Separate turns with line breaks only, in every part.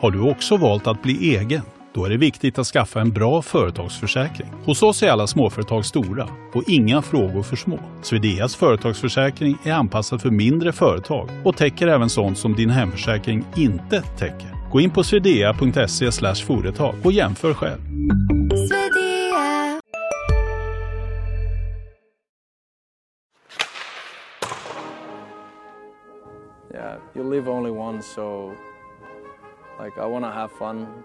Har du också valt att bli egen? Då är det viktigt att skaffa en bra företagsförsäkring. Hos oss är alla småföretag stora och inga frågor för små. Swedeas företagsförsäkring är anpassad för mindre företag och täcker även sånt som din hemförsäkring inte täcker. Gå in på swedea.se företag och jämför själv.
Yeah, you live only once, so like I want to have fun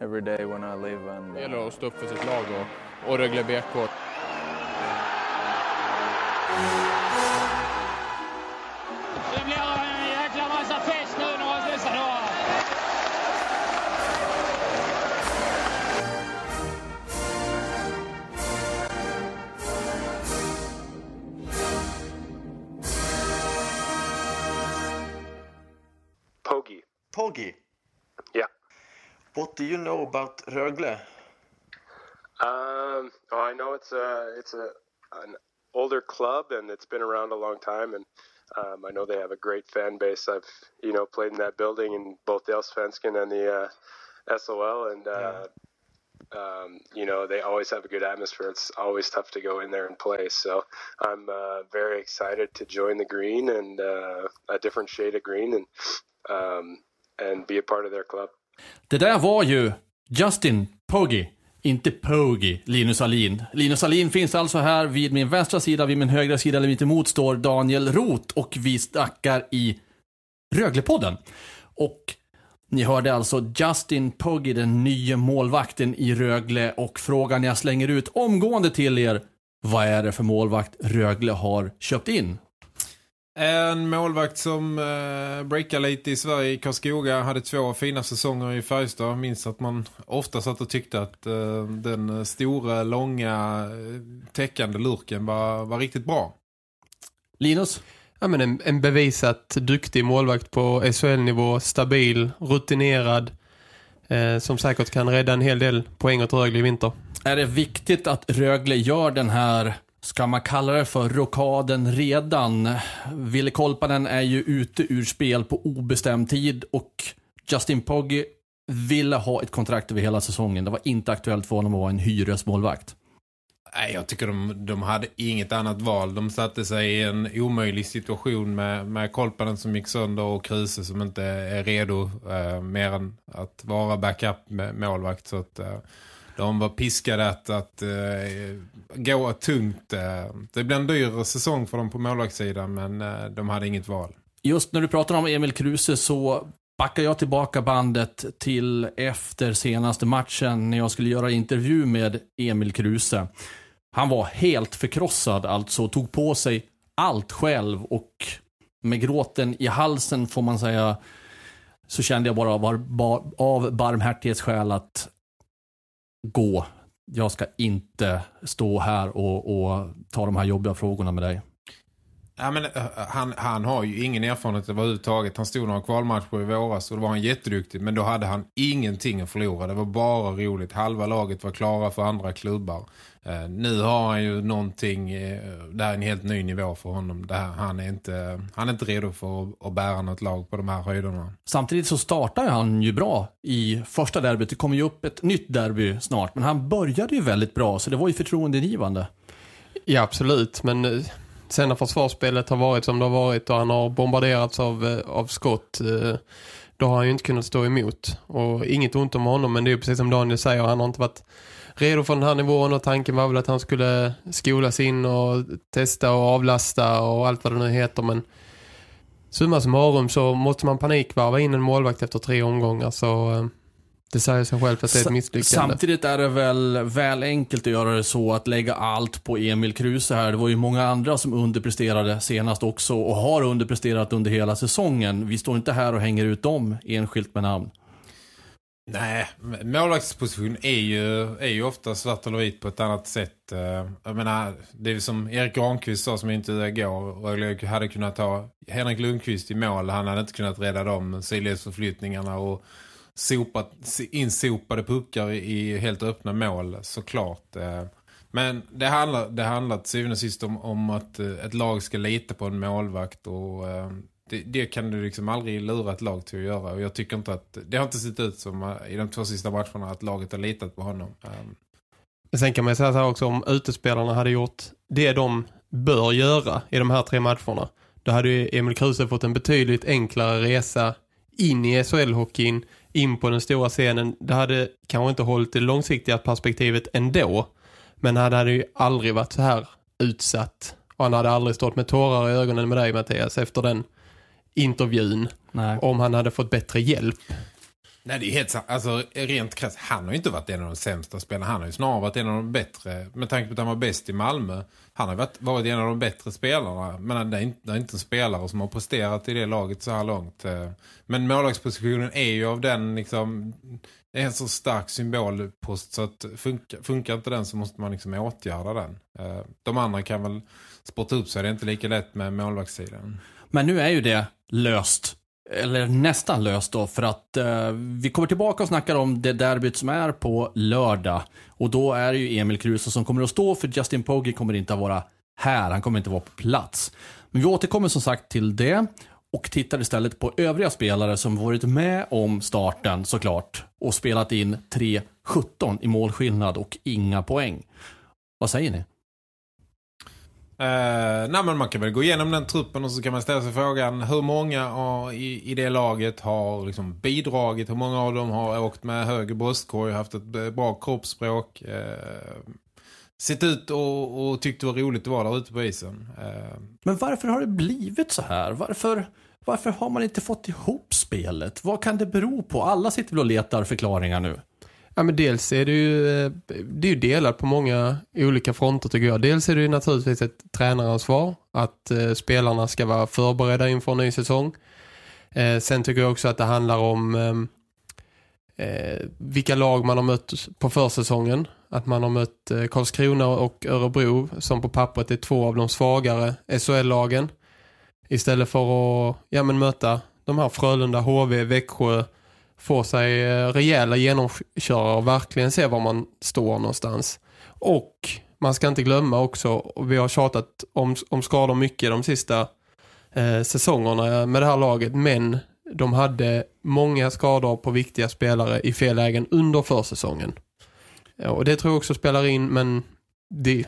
every day when I live. And
Det gäller uh, att stå upp för sitt lag och, och Rögle BK.
Det blir en jäkla massa fest nu några dessa dagar.
Poggy.
Poggy,
Yeah.
What do you know about Rögle?
Um, oh, I know it's a it's a an older club and it's been around a long time, and um, I know they have a great fan base. I've you know played in that building in both the Allsvenskan and the uh, SOL, and uh, um, you know they always have a good atmosphere. It's always tough to go in there and play. So I'm uh, very excited to join the green and uh, a different shade of green and um, and be a part of their club.
Det där var ju Justin Poggi, inte Poggi, Linus Alin. Linus Alin finns alltså här vid min vänstra sida, vid min högra sida, eller mitt emot står Daniel Roth och vi snackar i Röglepodden. Och ni hörde alltså Justin Poggi, den nya målvakten i Rögle och frågan jag slänger ut omgående till er. Vad är det för målvakt Rögle har köpt in?
En målvakt som eh, breakade lite i Sverige i Karlskoga hade två fina säsonger i Färjestad. Minns att man ofta satt och tyckte att eh, den stora, långa, eh, täckande lurken var, var riktigt bra.
Linus?
Ja, men en, en bevisat duktig målvakt på SHL-nivå, stabil, rutinerad, eh, som säkert kan rädda en hel del poäng åt Rögle i vinter.
Är det viktigt att Rögle gör den här, ska man kalla det för rokaden redan? Ville Kolpanen är ju ute ur spel på obestämd tid och Justin Pogge ville ha ett kontrakt över hela säsongen. Det var inte aktuellt för honom att vara en hyresmålvakt.
Nej, jag tycker de, de hade inget annat val. De satte sig i en omöjlig situation med, med Kolpanen som gick sönder och Kruse som inte är redo eh, mer än att vara backup med målvakt. Så att eh, de var piskade att, att uh, gå tungt. Eh. Det blev en dyr säsong för dem på målvaktssidan men uh, de hade inget val.
Just när du pratar om Emil Kruse så backar jag tillbaka bandet till efter senaste matchen när jag skulle göra intervju med Emil Kruse. Han var helt förkrossad alltså, tog på sig allt själv och med gråten i halsen får man säga så kände jag bara av, av barmhärtighetsskäl att gå. Jag ska inte stå här och, och ta de här jobbiga frågorna med dig.
Ja, men, eh, han, han har ju ingen erfarenhet överhuvudtaget. Han stod några kvalmatcher i våras och då var han jätteduktig. Men då hade han ingenting att förlora. Det var bara roligt. Halva laget var klara för andra klubbar. Uh, nu har han ju någonting, uh, det här är en helt ny nivå för honom. Det här, han, är inte, han är inte redo för att, att bära något lag på de här höjderna.
Samtidigt så startar han ju bra i första derbyt. Det kommer ju upp ett nytt derby snart. Men han började ju väldigt bra så det var ju förtroendegivande.
Ja, absolut. Men sen när försvarsspelet har varit som det har varit och han har bombarderats av, av skott då har han ju inte kunnat stå emot. Och inget ont om honom men det är ju precis som Daniel säger, han har inte varit redo för den här nivån och tanken var väl att han skulle skolas in och testa och avlasta och allt vad det nu heter men summa summarum så måste man panikvarva in en målvakt efter tre omgångar så eh, det säger sig självt att det är ett misslyckande.
Samtidigt är det väl väl enkelt att göra det så att lägga allt på Emil Kruse här. Det var ju många andra som underpresterade senast också och har underpresterat under hela säsongen. Vi står inte här och hänger ut dem enskilt med namn.
Nej, målvaktsposition är ju, är ju ofta svart eller vit på ett annat sätt. Jag menar, det är som Erik Granqvist sa som inte igår. Rögle hade kunnat ha Henrik Lundqvist i mål. Han hade inte kunnat rädda de sidledsförflyttningarna och sopat, insopade puckar i helt öppna mål såklart. Eh, men det handlar, det handlar till syvende och sist om, om att eh, ett lag ska lita på en målvakt och eh, det, det kan du liksom aldrig lura ett lag till att göra. Och jag tycker inte att, det har inte sett ut som i de två sista matcherna att laget har litat på honom. Ehm.
Sen kan man säga så här också, om utespelarna hade gjort det de bör göra i de här tre matcherna, då hade ju Emil Kruse fått en betydligt enklare resa in i SHL-hockeyn, in på den stora scenen. Det hade kanske inte hållit det långsiktiga perspektivet ändå, men han hade ju aldrig varit så här utsatt. Och han hade aldrig stått med tårar i ögonen med dig Mattias efter den intervjun.
Nej.
Om han hade fått bättre hjälp.
Nej, det är helt sant. Alltså, rent krasst, han har ju inte varit en av de sämsta spelarna. Han har ju snarare varit en av de bättre. Med tanke på att han var bäst i Malmö. Han har varit, varit en av de bättre spelarna. Men det är, inte, det är inte en spelare som har presterat i det laget så här långt. Eh. Men målvaktspositionen är ju av den liksom... Det är en så stark symbolpost så att funkar, funkar inte den så måste man liksom åtgärda den. Eh. De andra kan väl spotta upp sig. Det är inte lika lätt med målvaktssidan.
Men nu är ju det löst. Eller nästan löst då. För att eh, vi kommer tillbaka och snackar om det derbyt som är på lördag. Och då är det ju Emil Kruse som kommer att stå. För Justin Pogge kommer inte att vara här. Han kommer inte att vara på plats. Men vi återkommer som sagt till det. Och tittar istället på övriga spelare som varit med om starten såklart. Och spelat in 3-17 i målskillnad och inga poäng. Vad säger ni?
Uh, nej men man kan väl gå igenom den truppen och så kan man ställa sig frågan hur många har, i, i det laget har liksom bidragit, hur många av dem har åkt med höger bröstkorg, haft ett bra kroppsspråk, uh, sett ut och, och tyckt det var roligt att vara där ute på isen. Uh.
Men varför har det blivit så här? Varför, varför har man inte fått ihop spelet? Vad kan det bero på? Alla sitter väl och letar förklaringar nu.
Ja, men dels är det ju, eh, det är ju delat på många olika fronter tycker jag. Dels är det ju naturligtvis ett tränaransvar att eh, spelarna ska vara förberedda inför en ny säsong. Eh, sen tycker jag också att det handlar om ehm, eh, vilka lag man har mött på försäsongen. Att man har mött eh, Karlskrona och Örebro som på pappret är två av de svagare SHL-lagen. Istället för att ja, men möta de här Frölunda, HV, Växjö få sig eh, rejäla genomkörare och verkligen se var man står någonstans. Och man ska inte glömma också, och vi har tjatat om, om skador mycket de sista eh, säsongerna med det här laget, men de hade många skador på viktiga spelare i fel lägen under försäsongen. Och det tror jag också spelar in, men det,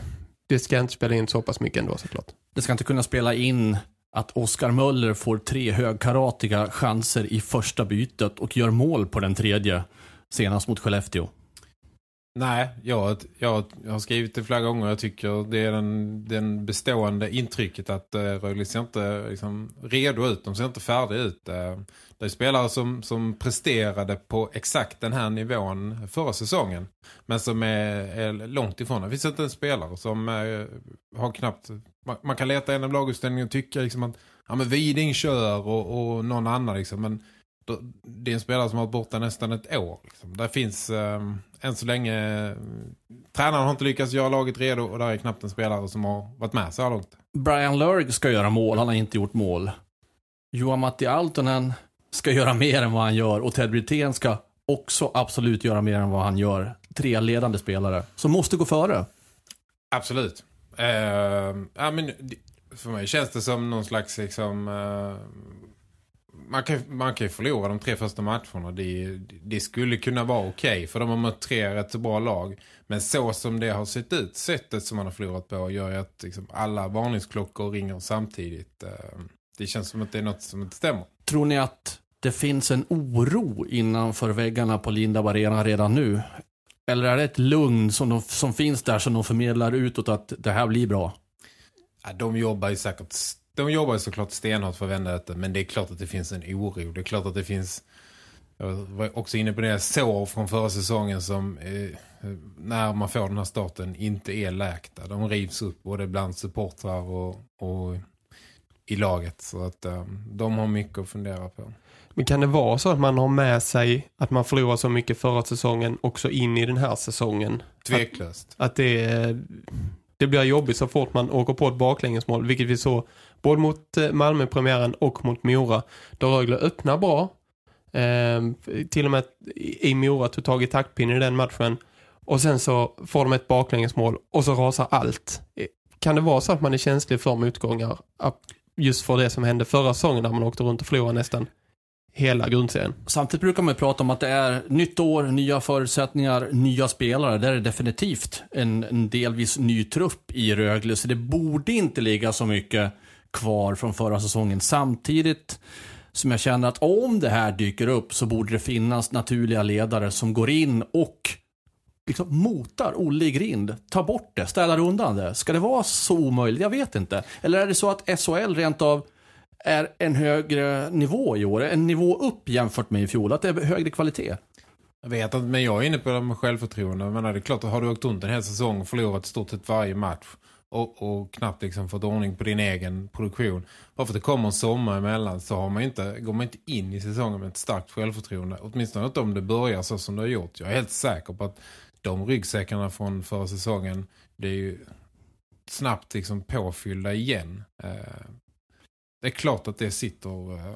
det ska inte spela in så pass mycket ändå såklart.
Det ska inte kunna spela in att Oskar Möller får tre högkaratiga chanser i första bytet och gör mål på den tredje senast mot Skellefteå.
Nej, jag, jag, jag har skrivit det flera gånger. Jag tycker det är den, den bestående intrycket att eh, Rögle ser inte liksom, redo ut. De ser inte färdiga ut. Eh, det är spelare som, som presterade på exakt den här nivån förra säsongen. Men som är, är långt ifrån. Det finns inte en spelare som eh, har knappt... Man, man, kan leta igenom lagutställningen och tycka liksom att ja, men Widing kör och, och någon annan. Liksom, men då, det är en spelare som har varit borta nästan ett år. Liksom. Där finns eh, än så länge... Tränaren har inte lyckats göra laget redo och där är knappt en spelare som har varit med så här långt.
Brian Lurg ska göra mål, han har inte gjort mål. Johan Matti Altonen ska göra mer än vad han gör och Ted Brithén ska också absolut göra mer än vad han gör. Tre ledande spelare som måste gå före.
Absolut. Uh, ja, men för mig känns det som någon slags liksom, uh, man, kan, man kan ju förlora de tre första matcherna. Det, det skulle kunna vara okej okay, för de har mött tre rätt så bra lag. Men så som det har sett ut, sättet som man har förlorat på gör ju att liksom, alla varningsklockor ringer samtidigt. Uh, det känns som att det är något som inte stämmer.
Tror ni att det finns en oro innanför väggarna på Linda Arena redan nu? Eller är det ett lugn som, de, som finns där som de förmedlar utåt att det här blir bra?
Ja, de jobbar ju säkert de jobbar ju såklart stenhårt för att vända detta men det är klart att det finns en oro. Det är klart att det finns jag var också inne på det sår från förra säsongen som eh, när man får den här starten inte är läkta. De rivs upp både bland supportrar och, och i laget. Så att eh, de har mycket att fundera på.
Men kan det vara så att man har med sig att man förlorar så mycket förra säsongen också in i den här säsongen?
Tveklöst.
Att, att det, det blir jobbigt så fort man åker på ett baklängesmål. Vilket vi såg både mot eh, Malmö-premiären och mot Mora. Då Rögle öppnar bra. Eh, till och med i Mora tog tag i taktpinnen i den matchen. Och sen så får de ett baklängesmål och så rasar allt. Kan det vara så att man är känslig för motgångar? just för det som hände förra säsongen när man åkte runt och förlorade nästan hela grundserien.
Samtidigt brukar man ju prata om att det är nytt år, nya förutsättningar, nya spelare. Där är det definitivt en, en delvis ny trupp i Rögle, så det borde inte ligga så mycket kvar från förra säsongen. Samtidigt som jag känner att om det här dyker upp så borde det finnas naturliga ledare som går in och liksom motar Olle i grind, tar bort det, städar undan det. Ska det vara så omöjligt? Jag vet inte. Eller är det så att SHL rent av är en högre nivå i år, en nivå upp jämfört med i fjol, att det är högre kvalitet?
Jag vet inte, men jag är inne på det med självförtroende. Jag menar, det är klart har du åkt runt en hel säsong och förlorat i stort sett varje match och, och knappt liksom fått ordning på din egen produktion. Bara för att det kommer en sommar emellan så har man inte, går man inte in i säsongen med ett starkt självförtroende. Åtminstone inte om det börjar så som det har gjort. Jag är helt säker på att de ryggsäckarna från förra säsongen, det är ju snabbt liksom påfyllda igen. Eh, det är klart att det sitter, eh,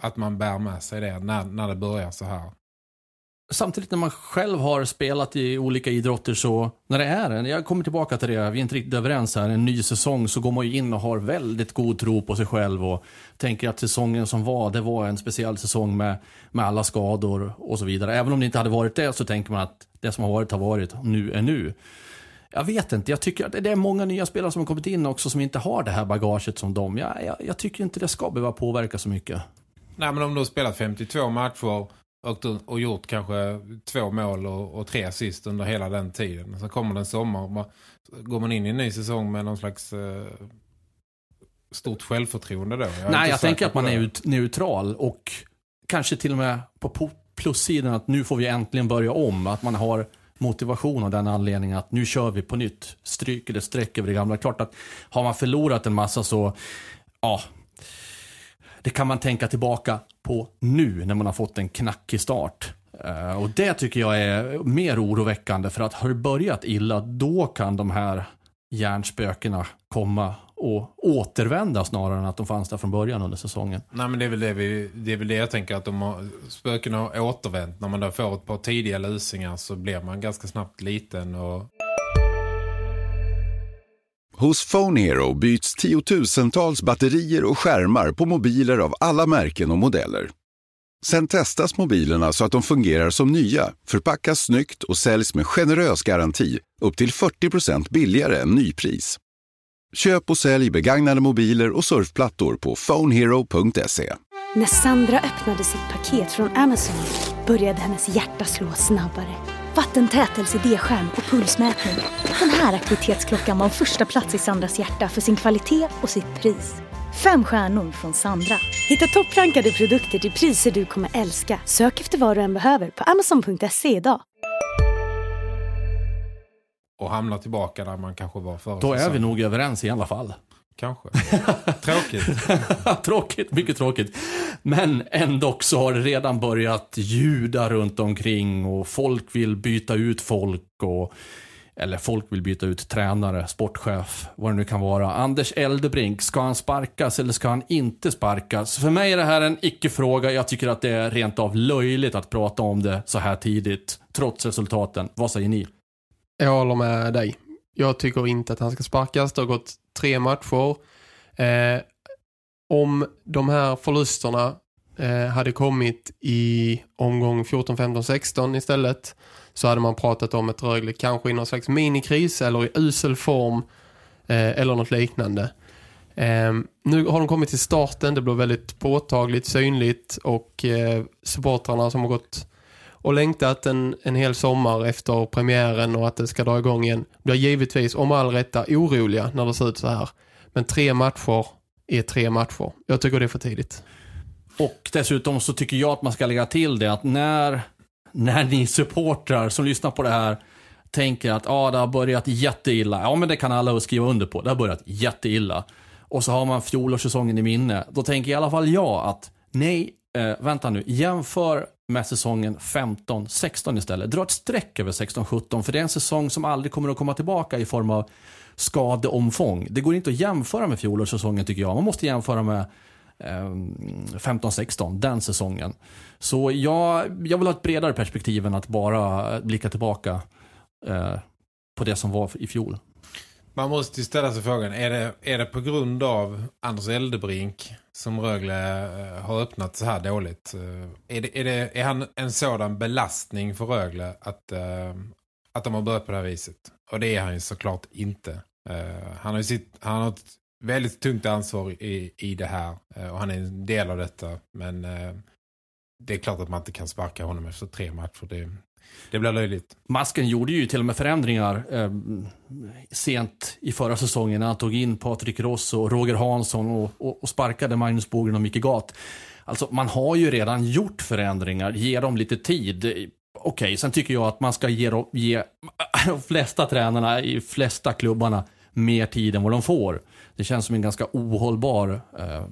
att man bär med sig det när, när det börjar så här.
Samtidigt när man själv har spelat i olika idrotter så, när det är en, jag kommer tillbaka till det, vi är inte riktigt överens här, en ny säsong så går man ju in och har väldigt god tro på sig själv och tänker att säsongen som var, det var en speciell säsong med, med alla skador och så vidare. Även om det inte hade varit det så tänker man att det som har varit har varit, nu är nu. Jag vet inte, jag tycker att det är många nya spelare som har kommit in också som inte har det här bagaget som de. Jag, jag, jag tycker inte det ska behöva påverka så mycket.
Nej men om du har spelat 52 matcher och, och gjort kanske två mål och, och tre assist under hela den tiden. Så kommer det en sommar man, går man in i en ny säsong med någon slags eh, stort självförtroende då.
Jag Nej, jag tänker att man är ut, neutral och kanske till och med på plussidan att nu får vi äntligen börja om. Att man har motivation av den anledningen att nu kör vi på nytt. Stryk eller streck över det gamla. Klart att har man förlorat en massa så, ja, det kan man tänka tillbaka på nu när man har fått en knackig start. Eh, och det tycker jag är mer oroväckande för att har det börjat illa då kan de här hjärnspökena komma och återvända snarare än att de fanns där från början under säsongen.
Nej men det är väl det, vi, det, är väl det jag tänker att de har, spökena har återvänt. När man då får ett par tidiga lusingar så blir man ganska snabbt liten och...
Hos Phone Hero byts tiotusentals batterier och skärmar på mobiler av alla märken och modeller. Sen testas mobilerna så att de fungerar som nya, förpackas snyggt och säljs med generös garanti upp till 40% billigare än nypris. Köp och sälj begagnade mobiler och surfplattor på phonehero.se.
När Sandra öppnade sitt paket från Amazon började hennes hjärta slå snabbare. Vattentätelse-D-skärm och pulsmätning. Den här aktivitetsklockan var första plats i Sandras hjärta för sin kvalitet och sitt pris. Fem stjärnor från Sandra. Hitta topprankade produkter till priser du kommer älska. Sök efter vad du än behöver på amazon.se idag
och hamna tillbaka där man kanske var förra
Då är vi nog överens i alla fall.
Kanske. Tråkigt.
tråkigt, mycket tråkigt. Men ändå så har det redan börjat ljuda runt omkring och folk vill byta ut folk och eller folk vill byta ut tränare, sportchef, vad det nu kan vara. Anders Eldebrink, ska han sparkas eller ska han inte sparkas? För mig är det här en icke-fråga. Jag tycker att det är rent av löjligt att prata om det så här tidigt, trots resultaten. Vad säger ni?
Jag håller med dig. Jag tycker inte att han ska sparkas. Det har gått tre matcher. Eh, om de här förlusterna eh, hade kommit i omgång 14, 15, 16 istället så hade man pratat om ett Rögle kanske i någon slags minikris eller i usel form eh, eller något liknande. Eh, nu har de kommit till starten, det blir väldigt påtagligt, synligt och eh, supportrarna som har gått och längtat en, en hel sommar efter premiären och att det ska dra igång igen blir givetvis om all rätta oroliga när det ser ut så här. Men tre matcher är tre matcher. Jag tycker det är för tidigt.
Och dessutom så tycker jag att man ska lägga till det att när, när ni supportrar som lyssnar på det här tänker att ah, det har börjat jätteilla. Ja men det kan alla skriva under på. Det har börjat jätteilla. Och så har man fjolårssäsongen i minne. Då tänker i alla fall jag att nej, eh, vänta nu. Jämför med säsongen 15-16 istället. Dra ett streck över 16-17 för det är en säsong som aldrig kommer att komma tillbaka i form av skadeomfång. Det går inte att jämföra med fjolårssäsongen tycker jag. Man måste jämföra med eh, 15-16, den säsongen. Så jag, jag vill ha ett bredare perspektiv än att bara blicka tillbaka eh, på det som var i fjol.
Man måste ju ställa sig frågan, är det, är det på grund av Anders Eldebrink som Rögle eh, har öppnat så här dåligt? Eh, är, det, är, det, är han en sådan belastning för Rögle att, eh, att de har börjat på det här viset? Och det är han ju såklart inte. Han, har ju sitt, han har ett väldigt tungt ansvar i, i det här och han är en del av detta. Men det är klart att man inte kan sparka honom efter tre matcher. Det, det blir löjligt.
Masken gjorde ju till och med förändringar eh, sent i förra säsongen när han tog in Patrik Ross och Roger Hansson och, och, och sparkade Magnus Bogren och Micke Gat. Alltså man har ju redan gjort förändringar, ge dem lite tid. Okej, okay, sen tycker jag att man ska ge, ge de flesta tränarna i flesta klubbarna mer tid än vad de får. Det känns som en ganska ohållbar eh,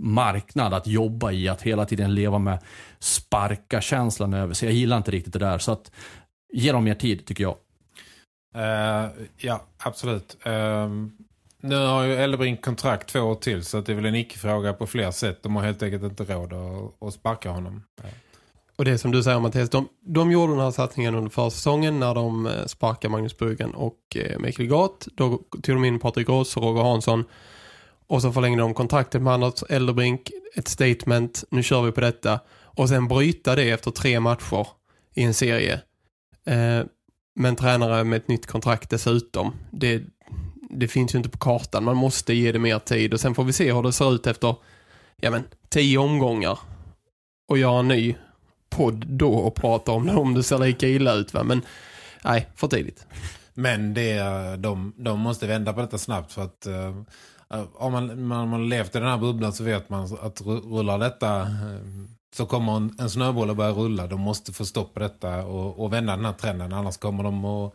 marknad att jobba i, att hela tiden leva med sparka-känslan över sig. Jag gillar inte riktigt det där, så att ge dem mer tid tycker jag.
Uh, ja, absolut. Uh, nu har ju Ellebrink kontrakt två år till så det är väl en icke-fråga på fler sätt. De har helt enkelt inte råd att, att sparka honom.
Och det som du säger Mattias, de, de gjorde den här satsningen under försäsongen när de eh, sparkade Magnus Bruggen och eh, Mikael Gat. Då tog de in Patrik Ross och Roger Hansson. Och så förlängde de kontraktet med Anders Elderbrink. Ett statement, nu kör vi på detta. Och sen bryta det efter tre matcher i en serie. Eh, men tränare med ett nytt kontrakt dessutom. Det, det finns ju inte på kartan. Man måste ge det mer tid. Och sen får vi se hur det ser ut efter ja men, tio omgångar. Och göra en ny podd då och prata om det om det ser lika illa ut. Va? Men nej, för tidigt.
Men det, de, de måste vända på detta snabbt för att uh, om man, man, man levt i den här bubblan så vet man att rullar detta eh, så kommer en, en snöboll att börja rulla. De måste få stopp på detta och, och vända den här trenden. Annars kommer de att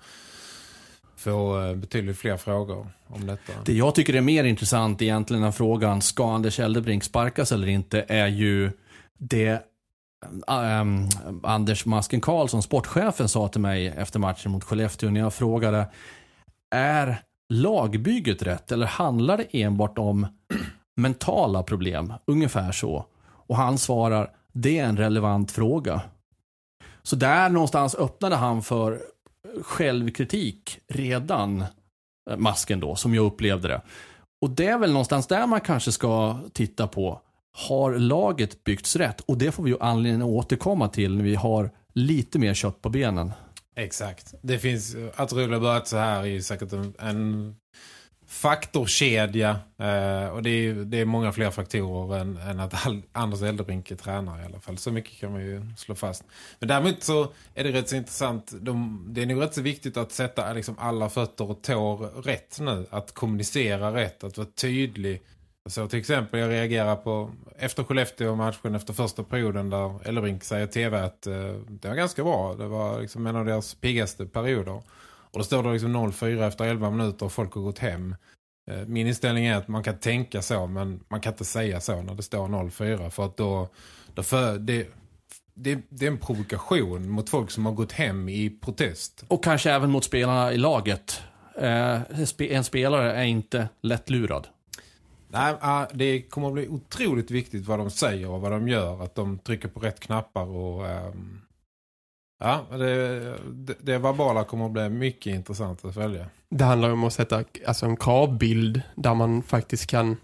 få eh, betydligt fler frågor om detta.
Det jag tycker är mer intressant egentligen än frågan ska Anders Eldebrink sparkas eller inte är ju det ähm, Anders Masken Karlsson, sportchefen, sa till mig efter matchen mot Skellefteå när jag frågade är lagbygget rätt eller handlar det enbart om mentala problem? Ungefär så. Och han svarar, det är en relevant fråga. Så där någonstans öppnade han för självkritik redan, eh, masken då, som jag upplevde det. Och det är väl någonstans där man kanske ska titta på har laget byggts rätt? Och det får vi ju anledning att återkomma till när vi har lite mer kött på benen.
Exakt. Det finns, att rulla börjat så här är säkert en, en faktorkedja. Eh, och det är, det är många fler faktorer än, än att all, Anders Eldebrink är tränare i alla fall. Så mycket kan man ju slå fast. Men däremot så är det rätt så intressant. De, det är nog rätt så viktigt att sätta liksom alla fötter och tår rätt nu. Att kommunicera rätt, att vara tydlig så till exempel jag reagerar på efter Skellefteå-matchen efter första perioden där Ellerbrink säger tv att eh, det var ganska bra. Det var liksom en av deras piggaste perioder. Och då står det liksom 0-4 efter 11 minuter och folk har gått hem. Eh, min inställning är att man kan tänka så men man kan inte säga så när det står 0-4 för att då, då för, det, det, det, är en provokation mot folk som har gått hem i protest.
Och kanske även mot spelarna i laget. Eh, en spelare är inte lättlurad.
Nej, ah, det kommer att bli otroligt viktigt vad de säger och vad de gör. Att de trycker på rätt knappar och... Um, ja, det, det, det verbala kommer att bli mycket intressant att följa.
Det handlar om att sätta alltså en kravbild där man faktiskt kan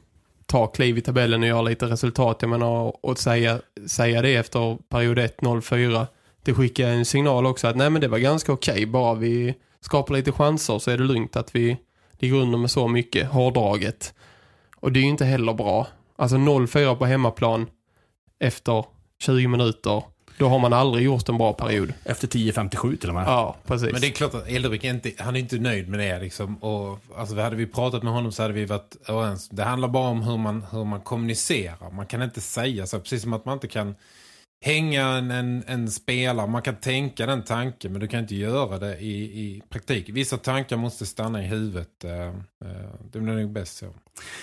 ta kliv i tabellen och göra lite resultat. Jag menar, och säga, säga det efter period 1-0-4. Det skickar en signal också att nej men det var ganska okej. Okay. Bara vi skapar lite chanser så är det lugnt att vi ligger under med så mycket hårdraget. Och det är ju inte heller bra. Alltså 0-4 på hemmaplan efter 20 minuter. Då har man aldrig gjort en bra period.
Efter 10-57 till och med.
Ja, precis.
Men det är klart att Eldevik inte, han är inte nöjd med det. Liksom. Och, alltså, hade vi pratat med honom så hade vi varit överens. Det handlar bara om hur man, hur man kommunicerar. Man kan inte säga så. Precis som att man inte kan hänga en, en, en spelare. Man kan tänka den tanken men du kan inte göra det i, i praktik. Vissa tankar måste stanna i huvudet. Eh, eh, det blir nog bäst så.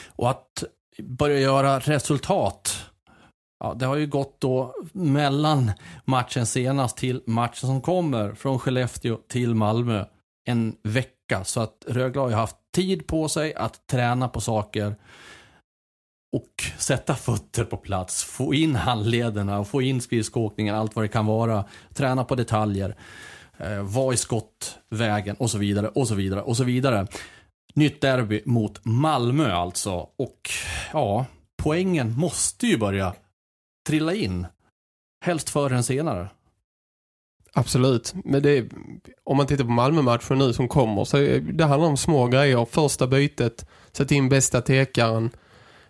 Och att börja göra resultat. Ja, det har ju gått då mellan matchen senast till matchen som kommer från Skellefteå till Malmö en vecka. Så att Rögle har ju haft tid på sig att träna på saker och sätta fötter på plats, få in handlederna, få in skridskoåkningen. allt vad det kan vara, träna på detaljer, eh, vara i skottvägen och så vidare och så vidare och så vidare. Nytt derby mot Malmö alltså. Och ja, poängen måste ju börja trilla in. Helst förr än senare.
Absolut. Men det, om man tittar på Malmö-matchen nu som kommer så det handlar om små grejer. Första bytet, sätta in bästa tekaren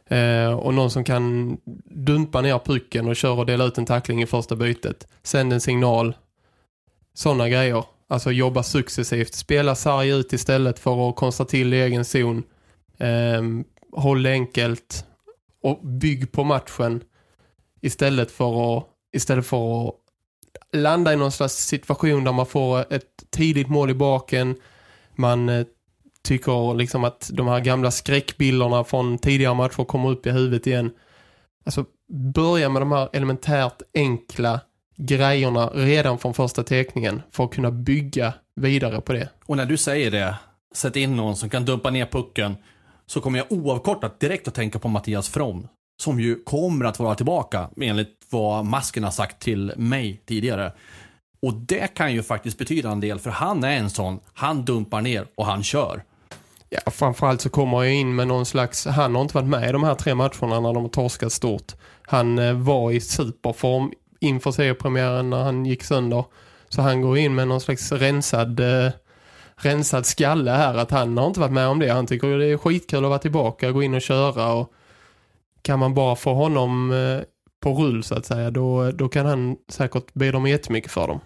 eh, och någon som kan dumpa ner pucken och köra och dela ut en tackling i första bytet. Sänd en signal. Sådana grejer. Alltså jobba successivt. Spela sarg ut istället för att konstra till i egen zon. Eh, håll det enkelt och bygg på matchen istället för att, istället för att landa i någon slags situation där man får ett tidigt mål i baken. Man eh, tycker liksom att de här gamla skräckbilderna från tidigare matcher kommer upp i huvudet igen. Alltså börja med de här elementärt enkla grejerna redan från första teckningen för att kunna bygga vidare på det.
Och när du säger det, sätt in någon som kan dumpa ner pucken, så kommer jag oavkortat direkt att tänka på Mattias From. Som ju kommer att vara tillbaka, enligt vad masken har sagt till mig tidigare. Och det kan ju faktiskt betyda en del, för han är en sån, han dumpar ner och han kör.
Ja, framförallt så kommer jag in med någon slags, han har inte varit med i de här tre matcherna när de har torskat stort. Han eh, var i superform inför seriepremiären när han gick sönder. Så han går in med någon slags rensad, eh, rensad skalle här att han har inte varit med om det. Han tycker det är skitkul att vara tillbaka, gå in och köra och kan man bara få honom eh, på rull så att säga, då, då kan han säkert be dem jättemycket för dem.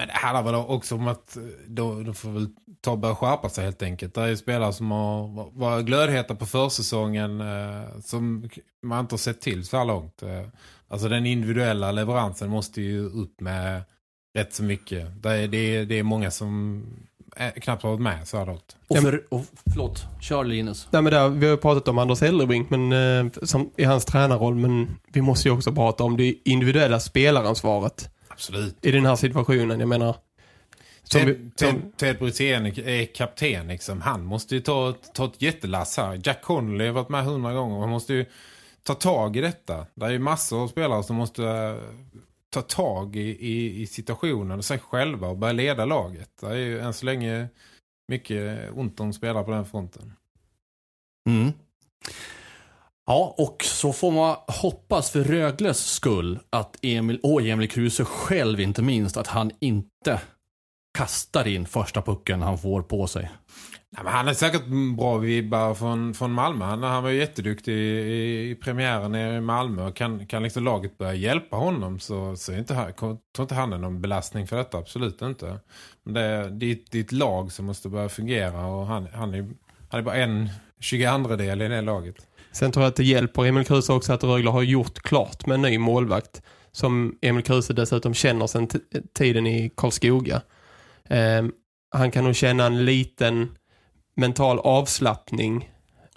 Men det handlar väl också om att eh, då, då får väl ta och börja skärpa sig helt enkelt. Det är ju spelare som har varit glödheta på försäsongen eh, som man inte har sett till så här långt. Eh, alltså den individuella leveransen måste ju upp med rätt så mycket. Det är, det är, det är många som är, knappt har varit med så här långt.
Och, för, och förlåt, kör Linus.
Nej, men där, vi har ju pratat om Anders Eldebrink men, eh, som, i hans tränarroll men vi måste ju också prata om det individuella spelaransvaret
Absolut.
i den här situationen. Jag menar som vi-
Ted,
som-
Ted, Ted Brithén är kapten liksom. Han måste ju ta, ta ett jättelass här. Jack Connolly har varit med hundra gånger. Han måste ju ta tag i detta. Det är ju massor av spelare som måste eh, ta tag i, i, i situationen och sig själva och börja leda laget. Det är ju än så länge mycket ont om spelare på den fronten.
Mm. Ja, och så får man hoppas för Rögles skull att Emil, och Emil Kruse själv inte minst, att han inte kastar in första pucken han får på sig.
Nej, men han är säkert bra vibbar från, från Malmö. Han, han var ju jätteduktig i, i premiären nere i Malmö. Och kan, kan liksom laget börja hjälpa honom så, så är inte, han- tror inte han är någon belastning för detta. Absolut inte. Men det, är- det, är ett- det är ett lag som måste börja fungera. Och han, han, är, han är bara en 22 del i det laget.
Sen tror jag att det hjälper Emil Kruse också att Rögle har gjort klart med en ny målvakt som Emil Kruse dessutom känner sedan tiden i Karlskoga. Ehm, han kan nog känna en liten mental avslappning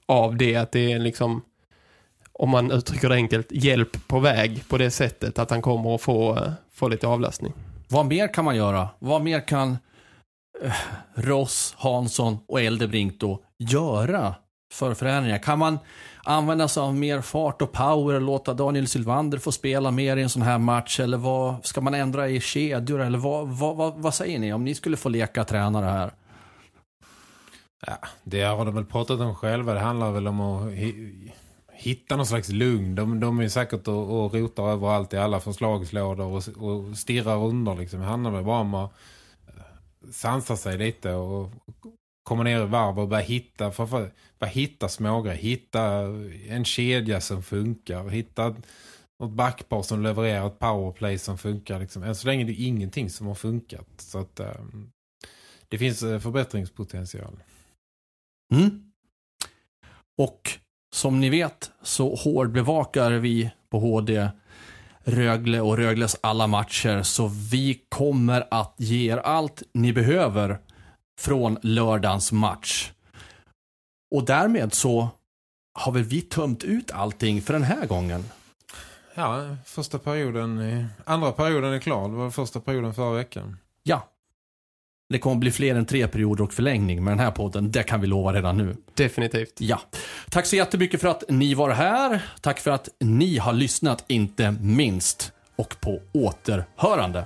av det att det är liksom om man uttrycker det enkelt hjälp på väg på det sättet att han kommer att få, få lite avlastning.
Vad mer kan man göra? Vad mer kan eh, Ross, Hansson och Eldebrink då göra för förändringar? Kan man använda sig av mer fart och power och låta Daniel Sylvander få spela mer i en sån här match? Eller vad, ska man ändra i kedjor? Eller vad, vad, vad, vad säger ni om ni skulle få leka tränare här?
Ja, det har de väl pratat om själva. Det handlar väl om att hitta någon slags lugn. De, de är säkert och, och rotar överallt i alla förslagslådor och, och stirrar under. Liksom. Det handlar väl bara om att eh, sansa sig lite och komma ner i varv och börja hitta, för, för, hitta smågrejer. Hitta en kedja som funkar. Hitta något backpar som levererar ett powerplay som funkar. Liksom. Än så länge är det ingenting som har funkat. Så att eh, det finns eh, förbättringspotential.
Mm. Och som ni vet så hårdbevakar vi på HD Rögle och Rögles alla matcher. Så vi kommer att ge er allt ni behöver från lördagens match. Och därmed så har väl vi tömt ut allting för den här gången.
Ja, första perioden, andra perioden är klar. Det var första perioden förra veckan.
Ja. Det kommer bli fler än tre perioder och förlängning med den här podden. Det kan vi lova redan nu.
Definitivt.
Ja. Tack så jättemycket för att ni var här. Tack för att ni har lyssnat, inte minst. Och på återhörande.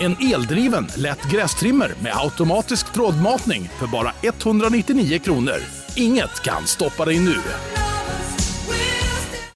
En eldriven, lätt grästrimmer med automatisk trådmatning för bara 199 kronor. Inget kan stoppa dig nu.